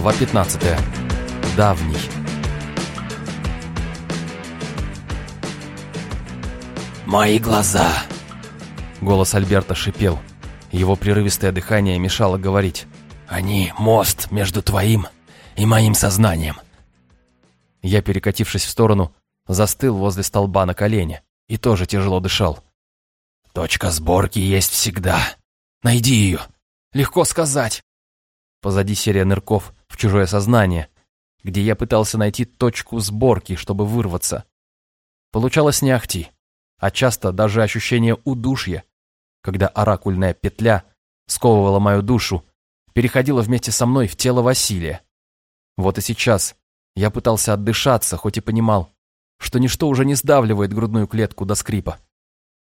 Глава 15. Давний. «Мои глаза!» Голос Альберта шипел. Его прерывистое дыхание мешало говорить. «Они — мост между твоим и моим сознанием». Я, перекатившись в сторону, застыл возле столба на колене и тоже тяжело дышал. «Точка сборки есть всегда. Найди ее». «Легко сказать». Позади серия нырков в чужое сознание, где я пытался найти точку сборки, чтобы вырваться. Получалось не ахти а часто даже ощущение удушья, когда оракульная петля сковывала мою душу, переходила вместе со мной в тело Василия. Вот и сейчас я пытался отдышаться, хоть и понимал, что ничто уже не сдавливает грудную клетку до скрипа.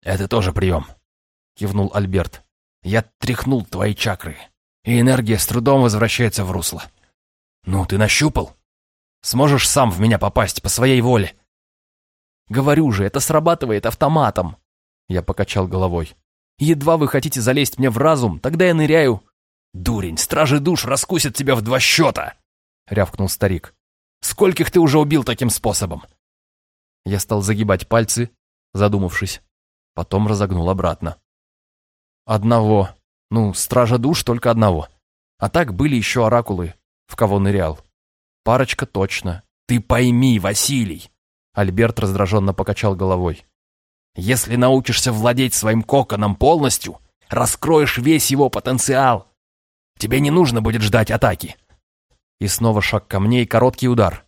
«Это тоже прием», — кивнул Альберт. «Я тряхнул твои чакры, и энергия с трудом возвращается в русло. Ну, ты нащупал? Сможешь сам в меня попасть по своей воле?» Говорю же, это срабатывает автоматом. Я покачал головой. Едва вы хотите залезть мне в разум, тогда я ныряю. Дурень, стражи душ раскусят тебя в два счета, рявкнул старик. Скольких ты уже убил таким способом? Я стал загибать пальцы, задумавшись. Потом разогнул обратно. Одного. Ну, стража душ только одного. А так были еще оракулы, в кого нырял. Парочка точно. Ты пойми, Василий, Альберт раздраженно покачал головой. «Если научишься владеть своим коконом полностью, раскроешь весь его потенциал. Тебе не нужно будет ждать атаки». И снова шаг ко мне и короткий удар.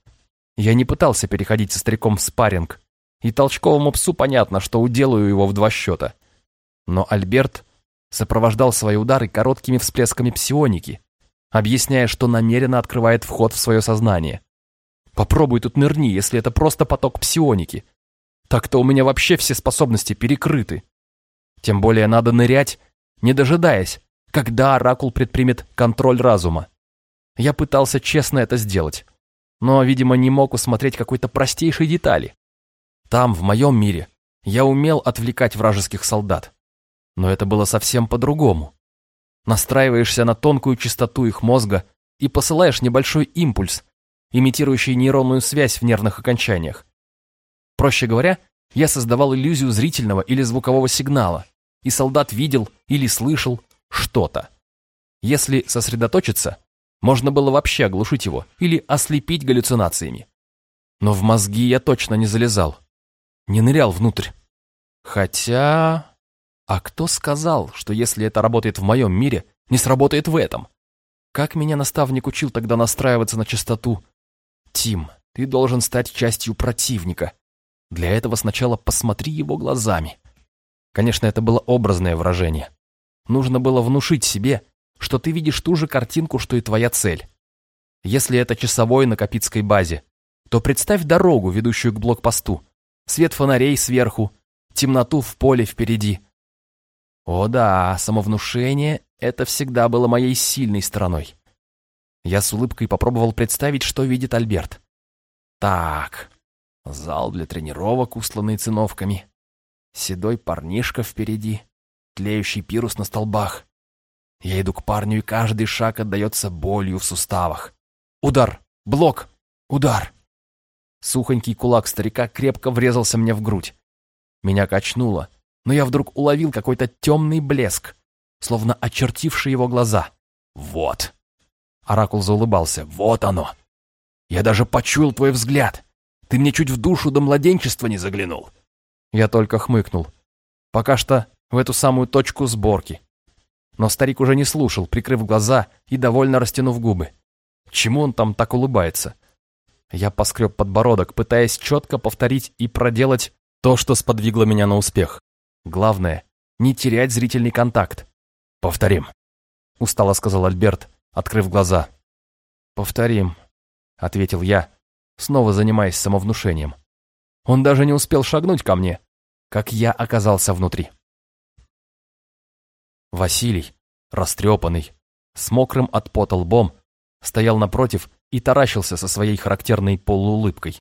Я не пытался переходить со стариком в спарринг, и толчковому псу понятно, что уделаю его в два счета. Но Альберт сопровождал свои удары короткими всплесками псионики, объясняя, что намеренно открывает вход в свое сознание. Попробуй тут нырни, если это просто поток псионики. Так-то у меня вообще все способности перекрыты. Тем более надо нырять, не дожидаясь, когда Оракул предпримет контроль разума. Я пытался честно это сделать, но, видимо, не мог усмотреть какой-то простейшей детали. Там, в моем мире, я умел отвлекать вражеских солдат. Но это было совсем по-другому. Настраиваешься на тонкую частоту их мозга и посылаешь небольшой импульс, имитирующий нейронную связь в нервных окончаниях. Проще говоря, я создавал иллюзию зрительного или звукового сигнала, и солдат видел или слышал что-то. Если сосредоточиться, можно было вообще оглушить его или ослепить галлюцинациями. Но в мозги я точно не залезал, не нырял внутрь. Хотя... А кто сказал, что если это работает в моем мире, не сработает в этом? Как меня наставник учил тогда настраиваться на частоту Тим, ты должен стать частью противника. Для этого сначала посмотри его глазами. Конечно, это было образное выражение. Нужно было внушить себе, что ты видишь ту же картинку, что и твоя цель. Если это часовой на Капитской базе, то представь дорогу, ведущую к блокпосту. Свет фонарей сверху, темноту в поле впереди. О да, самовнушение — это всегда было моей сильной стороной. Я с улыбкой попробовал представить, что видит Альберт. Так, зал для тренировок, устланный циновками. Седой парнишка впереди, тлеющий пирус на столбах. Я иду к парню, и каждый шаг отдается болью в суставах. Удар! Блок! Удар! Сухонький кулак старика крепко врезался мне в грудь. Меня качнуло, но я вдруг уловил какой-то темный блеск, словно очертивший его глаза. Вот! Оракул заулыбался. «Вот оно! Я даже почуял твой взгляд. Ты мне чуть в душу до младенчества не заглянул». Я только хмыкнул. Пока что в эту самую точку сборки. Но старик уже не слушал, прикрыв глаза и довольно растянув губы. Чему он там так улыбается? Я поскреб подбородок, пытаясь четко повторить и проделать то, что сподвигло меня на успех. Главное, не терять зрительный контакт. «Повторим», — устало сказал Альберт, открыв глаза. «Повторим», — ответил я, снова занимаясь самовнушением. Он даже не успел шагнуть ко мне, как я оказался внутри. Василий, растрепанный, с мокрым от пота лбом, стоял напротив и таращился со своей характерной полуулыбкой.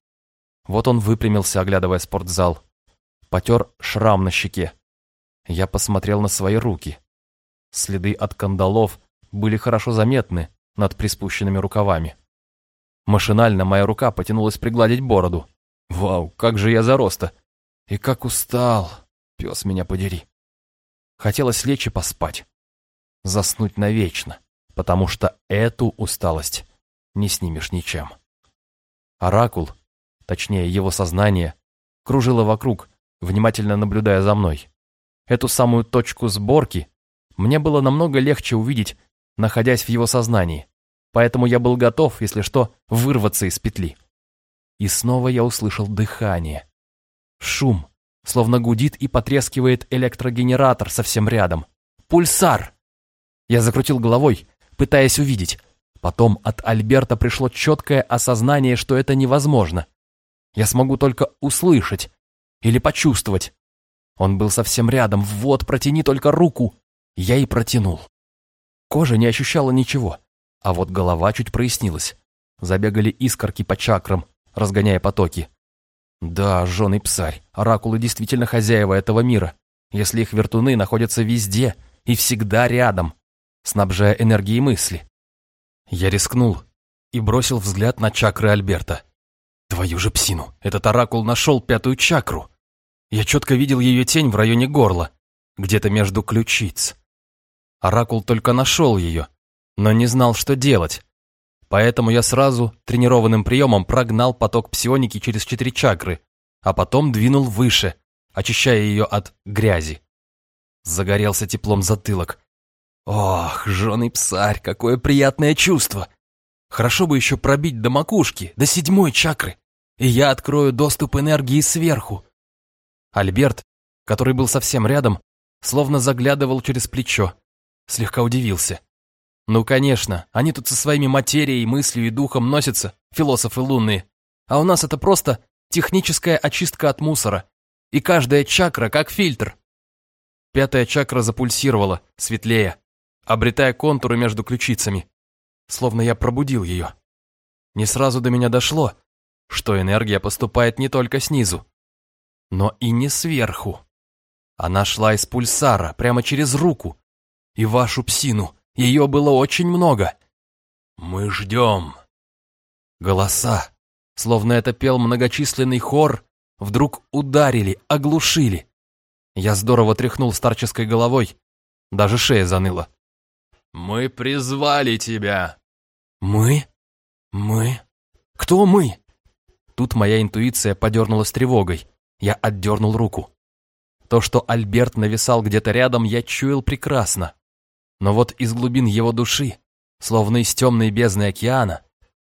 Вот он выпрямился, оглядывая спортзал. Потер шрам на щеке. Я посмотрел на свои руки. Следы от кандалов были хорошо заметны над приспущенными рукавами. Машинально моя рука потянулась пригладить бороду. Вау, как же я зароста! И как устал, пес меня подери. Хотелось лечь и поспать. Заснуть навечно, потому что эту усталость не снимешь ничем. Оракул, точнее его сознание, кружило вокруг, внимательно наблюдая за мной. Эту самую точку сборки мне было намного легче увидеть, находясь в его сознании, поэтому я был готов, если что, вырваться из петли. И снова я услышал дыхание. Шум, словно гудит и потрескивает электрогенератор совсем рядом. Пульсар! Я закрутил головой, пытаясь увидеть. Потом от Альберта пришло четкое осознание, что это невозможно. Я смогу только услышать или почувствовать. Он был совсем рядом. Вот, протяни только руку. Я и протянул. Кожа не ощущала ничего, а вот голова чуть прояснилась. Забегали искорки по чакрам, разгоняя потоки. Да, жженый псарь, оракулы действительно хозяева этого мира, если их вертуны находятся везде и всегда рядом, снабжая энергией мысли. Я рискнул и бросил взгляд на чакры Альберта. Твою же псину, этот оракул нашел пятую чакру. Я четко видел ее тень в районе горла, где-то между ключиц. Оракул только нашел ее, но не знал, что делать. Поэтому я сразу тренированным приемом прогнал поток псионики через четыре чакры, а потом двинул выше, очищая ее от грязи. Загорелся теплом затылок. Ох, жженый псарь, какое приятное чувство! Хорошо бы еще пробить до макушки, до седьмой чакры, и я открою доступ энергии сверху. Альберт, который был совсем рядом, словно заглядывал через плечо, слегка удивился. Ну, конечно, они тут со своими материей, мыслью и духом носятся, философы лунные. А у нас это просто техническая очистка от мусора. И каждая чакра как фильтр. Пятая чакра запульсировала, светлее, обретая контуры между ключицами. Словно я пробудил ее. Не сразу до меня дошло, что энергия поступает не только снизу, но и не сверху. Она шла из пульсара, прямо через руку. И вашу псину, ее было очень много. Мы ждем. Голоса, словно это пел многочисленный хор, вдруг ударили, оглушили. Я здорово тряхнул старческой головой, даже шея заныла. «Мы призвали тебя!» «Мы? Мы? Кто мы?» Тут моя интуиция подернулась тревогой. Я отдернул руку. То, что Альберт нависал где-то рядом, я чуял прекрасно. Но вот из глубин его души, словно из темной бездны океана,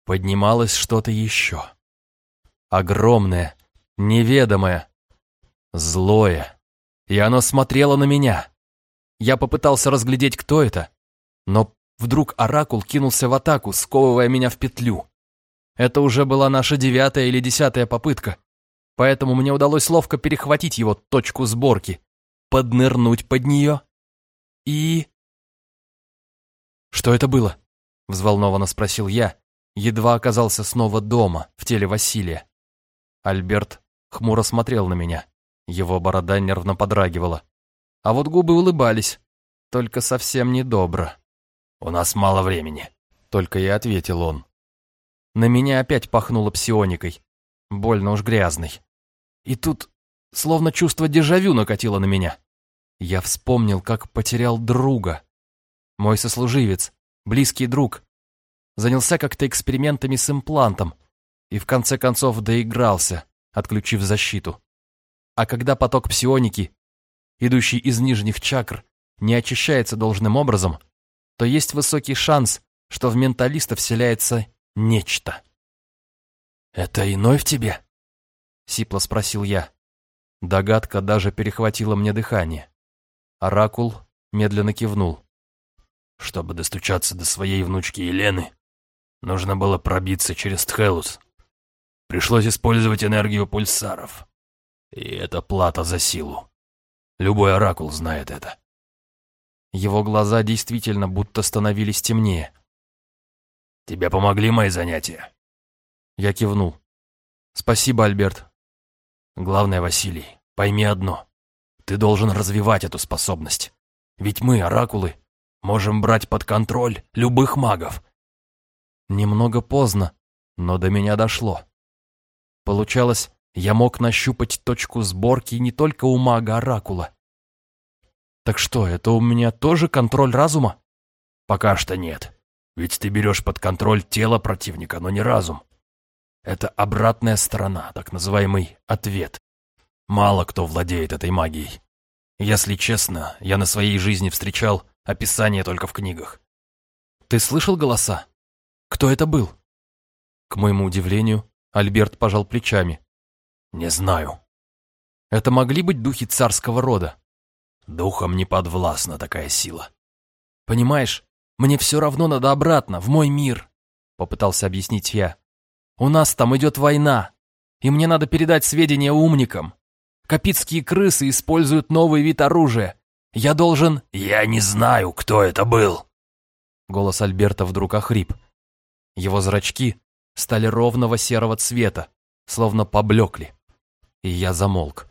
поднималось что-то еще. Огромное, неведомое, злое. И оно смотрело на меня. Я попытался разглядеть, кто это, но вдруг Оракул кинулся в атаку, сковывая меня в петлю. Это уже была наша девятая или десятая попытка, поэтому мне удалось ловко перехватить его точку сборки, поднырнуть под нее и... «Что это было?» — взволнованно спросил я, едва оказался снова дома, в теле Василия. Альберт хмуро смотрел на меня, его борода нервно подрагивала. А вот губы улыбались, только совсем недобро. «У нас мало времени», — только и ответил он. На меня опять пахнуло псионикой, больно уж грязный. И тут словно чувство дежавю накатило на меня. Я вспомнил, как потерял друга. Мой сослуживец, близкий друг, занялся как-то экспериментами с имплантом и в конце концов доигрался, отключив защиту. А когда поток псионики, идущий из нижних чакр, не очищается должным образом, то есть высокий шанс, что в менталиста вселяется нечто. «Это иной в тебе?» — сипло спросил я. Догадка даже перехватила мне дыхание. Оракул медленно кивнул. Чтобы достучаться до своей внучки Елены, нужно было пробиться через Тхелус. Пришлось использовать энергию пульсаров. И это плата за силу. Любой оракул знает это. Его глаза действительно будто становились темнее. «Тебе помогли мои занятия?» Я кивнул. «Спасибо, Альберт. Главное, Василий, пойми одно. Ты должен развивать эту способность. Ведь мы, оракулы, можем брать под контроль любых магов. Немного поздно, но до меня дошло. Получалось, я мог нащупать точку сборки не только у мага-оракула. Так что, это у меня тоже контроль разума? Пока что нет. Ведь ты берешь под контроль тело противника, но не разум. Это обратная сторона, так называемый ответ. Мало кто владеет этой магией. Если честно, я на своей жизни встречал описание только в книгах. Ты слышал голоса? Кто это был? К моему удивлению, Альберт пожал плечами. Не знаю. Это могли быть духи царского рода? Духом не подвластна такая сила. Понимаешь, мне все равно надо обратно, в мой мир, попытался объяснить я. У нас там идет война, и мне надо передать сведения умникам. Капитские крысы используют новый вид оружия. Я должен... Я не знаю, кто это был. Голос Альберта вдруг охрип. Его зрачки стали ровного серого цвета, словно поблекли. И я замолк.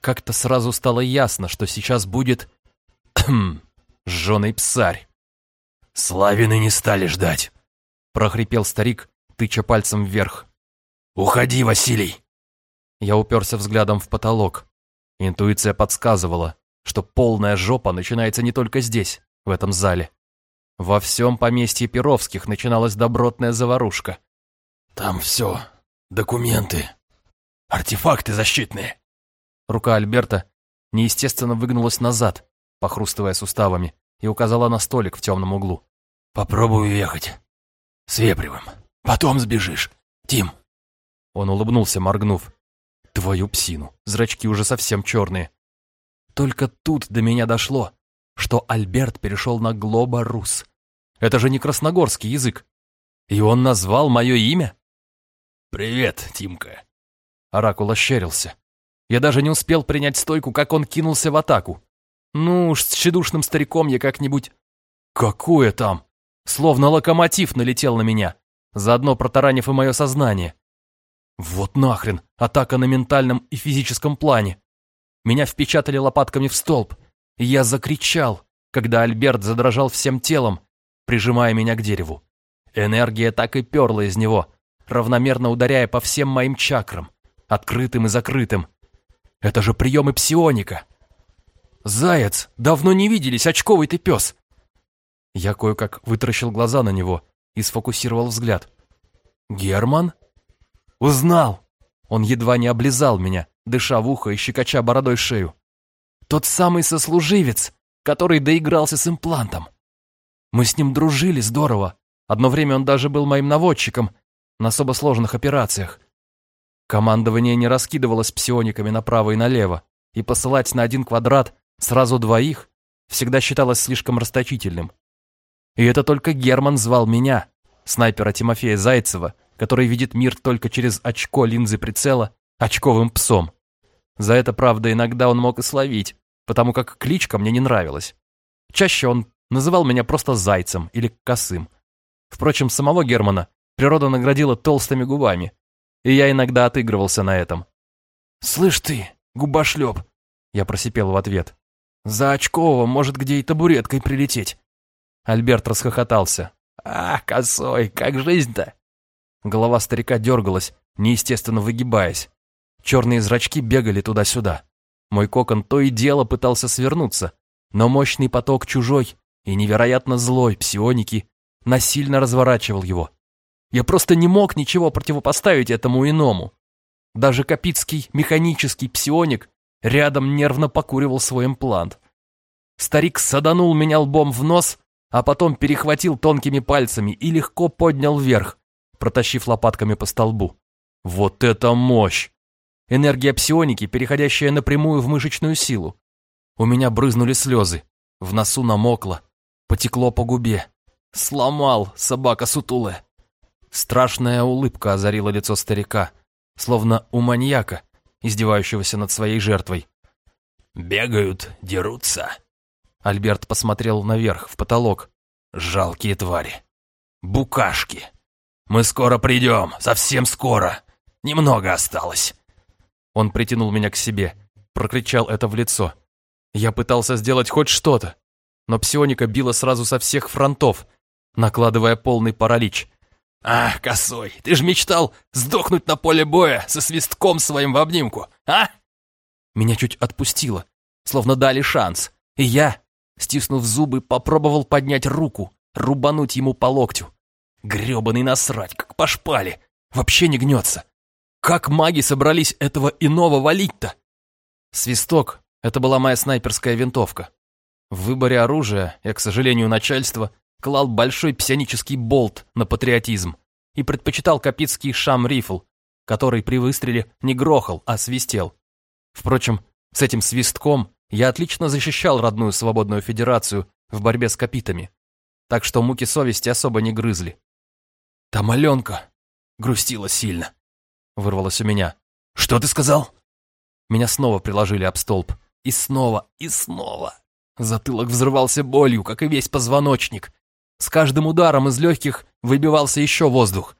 Как-то сразу стало ясно, что сейчас будет... жженый псарь. «Славины не стали ждать», — прохрипел старик, тыча пальцем вверх. «Уходи, Василий!» Я уперся взглядом в потолок. Интуиция подсказывала, что полная жопа начинается не только здесь, в этом зале. Во всем поместье Перовских начиналась добротная заварушка. «Там все. Документы. Артефакты защитные». Рука Альберта неестественно выгнулась назад, похрустывая суставами, и указала на столик в темном углу. «Попробую ехать. С Вепревым. Потом сбежишь. Тим». Он улыбнулся, моргнув. Твою псину, зрачки уже совсем черные. Только тут до меня дошло, что Альберт перешел на глоба-рус. Это же не красногорский язык. И он назвал мое имя? «Привет, Тимка». Оракул ощерился. Я даже не успел принять стойку, как он кинулся в атаку. Ну уж с тщедушным стариком я как-нибудь... Какое там? Словно локомотив налетел на меня, заодно протаранив и мое сознание. Вот нахрен, атака на ментальном и физическом плане. Меня впечатали лопатками в столб, и я закричал, когда Альберт задрожал всем телом, прижимая меня к дереву. Энергия так и перла из него, равномерно ударяя по всем моим чакрам, открытым и закрытым. Это же приемы псионика. «Заяц, давно не виделись, очковый ты пес!» Я кое-как вытаращил глаза на него и сфокусировал взгляд. «Герман?» Узнал. Он едва не облизал меня, дыша в ухо и щекоча бородой шею. Тот самый сослуживец, который доигрался с имплантом. Мы с ним дружили здорово. Одно время он даже был моим наводчиком на особо сложных операциях. Командование не раскидывалось псиониками направо и налево, и посылать на один квадрат сразу двоих всегда считалось слишком расточительным. И это только Герман звал меня, снайпера Тимофея Зайцева, который видит мир только через очко линзы прицела, очковым псом. За это, правда, иногда он мог и словить, потому как кличка мне не нравилась. Чаще он называл меня просто Зайцем или Косым. Впрочем, самого Германа природа наградила толстыми губами, и я иногда отыгрывался на этом. «Слышь ты, губошлеп!» Я просипел в ответ. «За очкового может где и табуреткой прилететь!» Альберт расхохотался. «А, косой, как жизнь-то?» Голова старика дергалась, неестественно выгибаясь. Черные зрачки бегали туда-сюда. Мой кокон то и дело пытался свернуться, но мощный поток чужой и невероятно злой псионики насильно разворачивал его. Я просто не мог ничего противопоставить этому иному. Даже капитский механический псионик рядом нервно покуривал свой имплант. Старик саданул меня лбом в нос, а потом перехватил тонкими пальцами и легко поднял вверх, протащив лопатками по столбу. Вот это мощь! Энергия псионики, переходящая напрямую в мышечную силу. У меня брызнули слезы, в носу намокло, потекло по губе. Сломал, собака сутулая. Страшная улыбка озарила лицо старика, словно у маньяка, издевающегося над своей жертвой. «Бегают, дерутся». Альберт посмотрел наверх, в потолок. «Жалкие твари. Букашки. Мы скоро придем, совсем скоро. Немного осталось». Он притянул меня к себе, прокричал это в лицо. Я пытался сделать хоть что-то, но псионика била сразу со всех фронтов, накладывая полный паралич. «А, косой, ты же мечтал сдохнуть на поле боя со свистком своим в обнимку, а?» Меня чуть отпустило, словно дали шанс, и я, стиснув зубы, попробовал поднять руку, рубануть ему по локтю. Гребаный насрать, как по шпале, вообще не гнется. Как маги собрались этого иного валить-то? Свисток — это была моя снайперская винтовка. В выборе оружия я, к сожалению, начальство клал большой псионический болт на патриотизм и предпочитал капитский шам-рифл, который при выстреле не грохал, а свистел. Впрочем, с этим свистком я отлично защищал родную свободную федерацию в борьбе с капитами, так что муки совести особо не грызли. Там Аленка грустила сильно, вырвалось у меня. «Что ты сказал?» Меня снова приложили об столб. И снова, и снова. Затылок взрывался болью, как и весь позвоночник. С каждым ударом из легких выбивался еще воздух,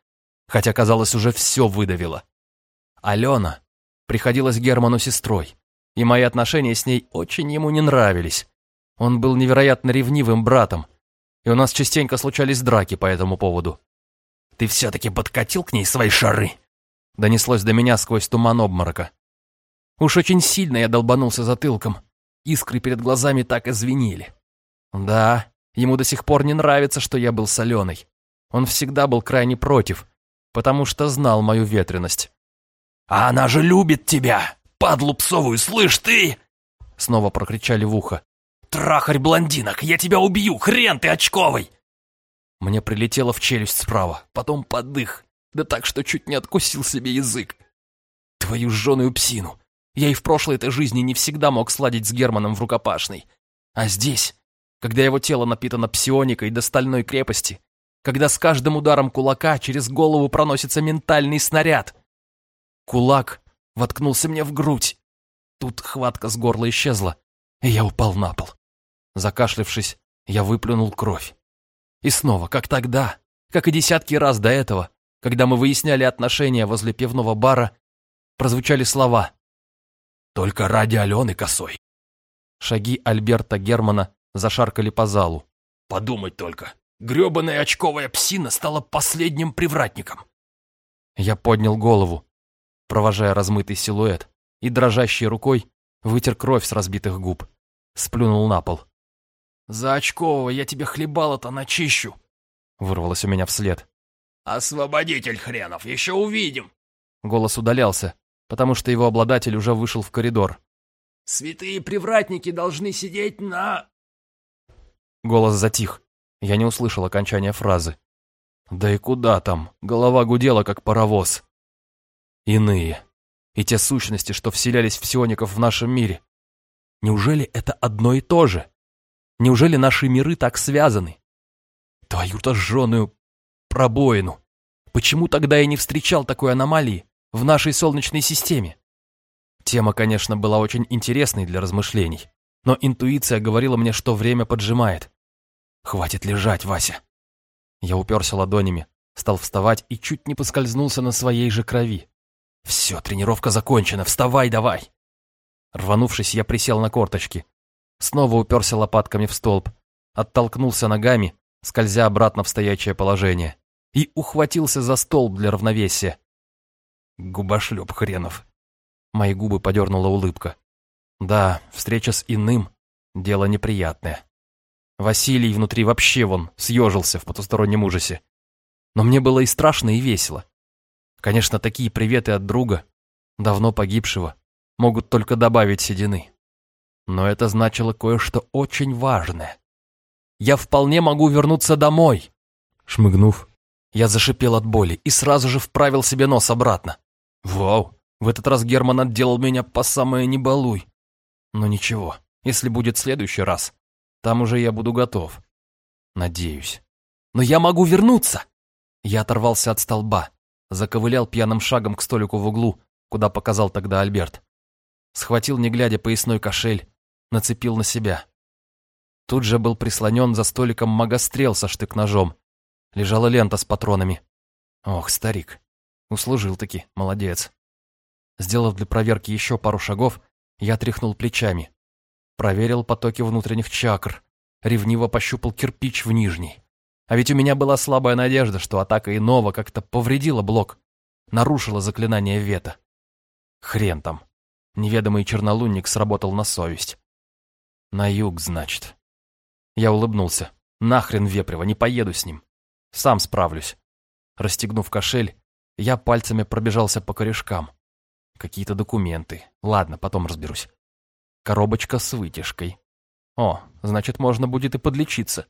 хотя, казалось, уже все выдавило. Алена приходилась Герману сестрой, и мои отношения с ней очень ему не нравились. Он был невероятно ревнивым братом, и у нас частенько случались драки по этому поводу. «Ты все-таки подкатил к ней свои шары?» Донеслось до меня сквозь туман обморока. Уж очень сильно я долбанулся затылком. Искры перед глазами так и звенели. Да, ему до сих пор не нравится, что я был соленый. Он всегда был крайне против, потому что знал мою ветренность. «А она же любит тебя, падлу псовую, слышь ты!» Снова прокричали в ухо. «Трахарь блондинок, я тебя убью, хрен ты очковый!» Мне прилетело в челюсть справа, потом под дых, да так, что чуть не откусил себе язык. Твою жженую псину! Я и в прошлой этой жизни не всегда мог сладить с Германом в рукопашной. А здесь, когда его тело напитано псионикой до стальной крепости, когда с каждым ударом кулака через голову проносится ментальный снаряд. Кулак воткнулся мне в грудь. Тут хватка с горла исчезла, и я упал на пол. Закашлившись, я выплюнул кровь. И снова, как тогда, как и десятки раз до этого, когда мы выясняли отношения возле пивного бара, прозвучали слова только ради Алены косой. Шаги Альберта Германа зашаркали по залу. Подумать только, гребаная очковая псина стала последним привратником. Я поднял голову, провожая размытый силуэт, и дрожащей рукой вытер кровь с разбитых губ. Сплюнул на пол. «За очкового я тебе хлебало-то начищу!» Вырвалось у меня вслед. «Освободитель хренов, еще увидим!» Голос удалялся, потому что его обладатель уже вышел в коридор. «Святые привратники должны сидеть на...» Голос затих. Я не услышал окончания фразы. Да и куда там? Голова гудела, как паровоз. Иные. И те сущности, что вселялись в псиоников в нашем мире. Неужели это одно и то же? Неужели наши миры так связаны? Твою-то жженую пробоину. Почему тогда я не встречал такой аномалии? в нашей Солнечной системе. Тема, конечно, была очень интересной для размышлений, но интуиция говорила мне, что время поджимает. «Хватит лежать, Вася!» Я уперся ладонями, стал вставать и чуть не поскользнулся на своей же крови. «Все, тренировка закончена, вставай давай!» Рванувшись, я присел на корточки. Снова уперся лопатками в столб, оттолкнулся ногами, скользя обратно в стоячее положение, и ухватился за столб для равновесия. Губошлеп хренов. Мои губы подернула улыбка. Да, встреча с иным — дело неприятное. Василий внутри вообще вон съежился в потустороннем ужасе. Но мне было и страшно, и весело. Конечно, такие приветы от друга, давно погибшего, могут только добавить седины. Но это значило кое-что очень важное. Я вполне могу вернуться домой. Шмыгнув, я зашипел от боли и сразу же вправил себе нос обратно. Вау, в этот раз Герман отделал меня по самое не балуй. Но ничего, если будет следующий раз, там уже я буду готов. Надеюсь. Но я могу вернуться! Я оторвался от столба, заковылял пьяным шагом к столику в углу, куда показал тогда Альберт. Схватил, не глядя, поясной кошель, нацепил на себя. Тут же был прислонен за столиком магострел со штык-ножом. Лежала лента с патронами. Ох, старик, Услужил-таки, молодец. Сделав для проверки еще пару шагов, я тряхнул плечами. Проверил потоки внутренних чакр, ревниво пощупал кирпич в нижней. А ведь у меня была слабая надежда, что атака иного как-то повредила блок, нарушила заклинание Вета. Хрен там. Неведомый чернолунник сработал на совесть. На юг, значит. Я улыбнулся. Нахрен Вепрева, не поеду с ним. Сам справлюсь. Расстегнув кошель, я пальцами пробежался по корешкам. Какие-то документы. Ладно, потом разберусь. Коробочка с вытяжкой. О, значит, можно будет и подлечиться.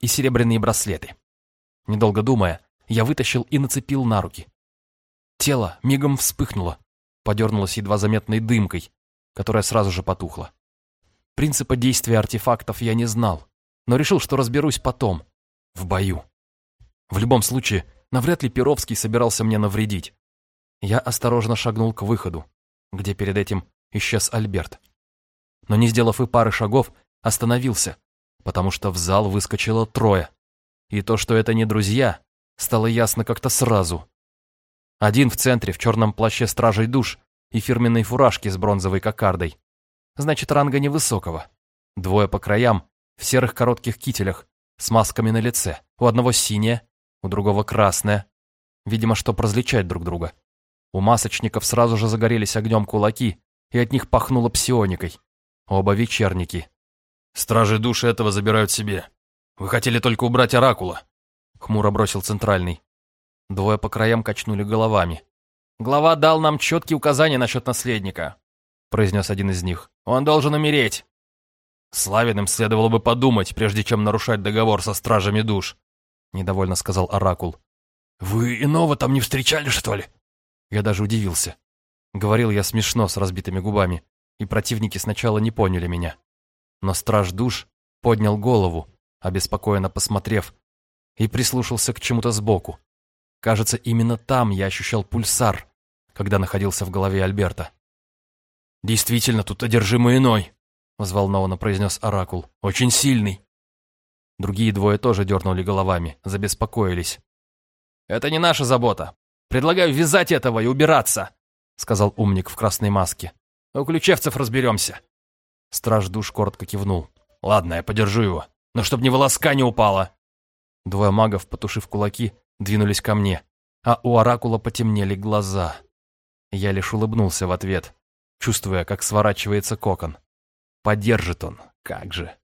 И серебряные браслеты. Недолго думая, я вытащил и нацепил на руки. Тело мигом вспыхнуло, подернулось едва заметной дымкой, которая сразу же потухла. Принципа действия артефактов я не знал, но решил, что разберусь потом, в бою. В любом случае, навряд ли Перовский собирался мне навредить. Я осторожно шагнул к выходу, где перед этим исчез Альберт. Но не сделав и пары шагов, остановился, потому что в зал выскочило трое. И то, что это не друзья, стало ясно как-то сразу. Один в центре, в черном плаще стражей душ и фирменной фуражке с бронзовой кокардой. Значит, ранга невысокого. Двое по краям, в серых коротких кителях, с масками на лице. У одного синяя, у другого красная. Видимо, чтоб различать друг друга. У масочников сразу же загорелись огнем кулаки, и от них пахнуло псионикой. Оба вечерники. «Стражи души этого забирают себе. Вы хотели только убрать оракула», — хмуро бросил центральный. Двое по краям качнули головами. «Глава дал нам четкие указания насчет наследника», — произнес один из них. «Он должен умереть». «Славиным следовало бы подумать, прежде чем нарушать договор со стражами душ», — недовольно сказал Оракул. «Вы иного там не встречали, что ли?» Я даже удивился. Говорил я смешно, с разбитыми губами, и противники сначала не поняли меня. Но страж душ поднял голову, обеспокоенно посмотрев, и прислушался к чему-то сбоку. Кажется, именно там я ощущал пульсар, когда находился в голове Альберта. «Действительно, тут одержимый иной», — взволнованно произнес Оракул. «Очень сильный». Другие двое тоже дернули головами, забеспокоились. «Это не наша забота. Предлагаю вязать этого и убираться», — сказал умник в красной маске. «У ключевцев разберемся». Страж душ коротко кивнул. «Ладно, я подержу его, но чтоб ни волоска не упало». Двое магов, потушив кулаки, двинулись ко мне, а у Оракула потемнели глаза. Я лишь улыбнулся в ответ, чувствуя, как сворачивается кокон. Подержит он, как же.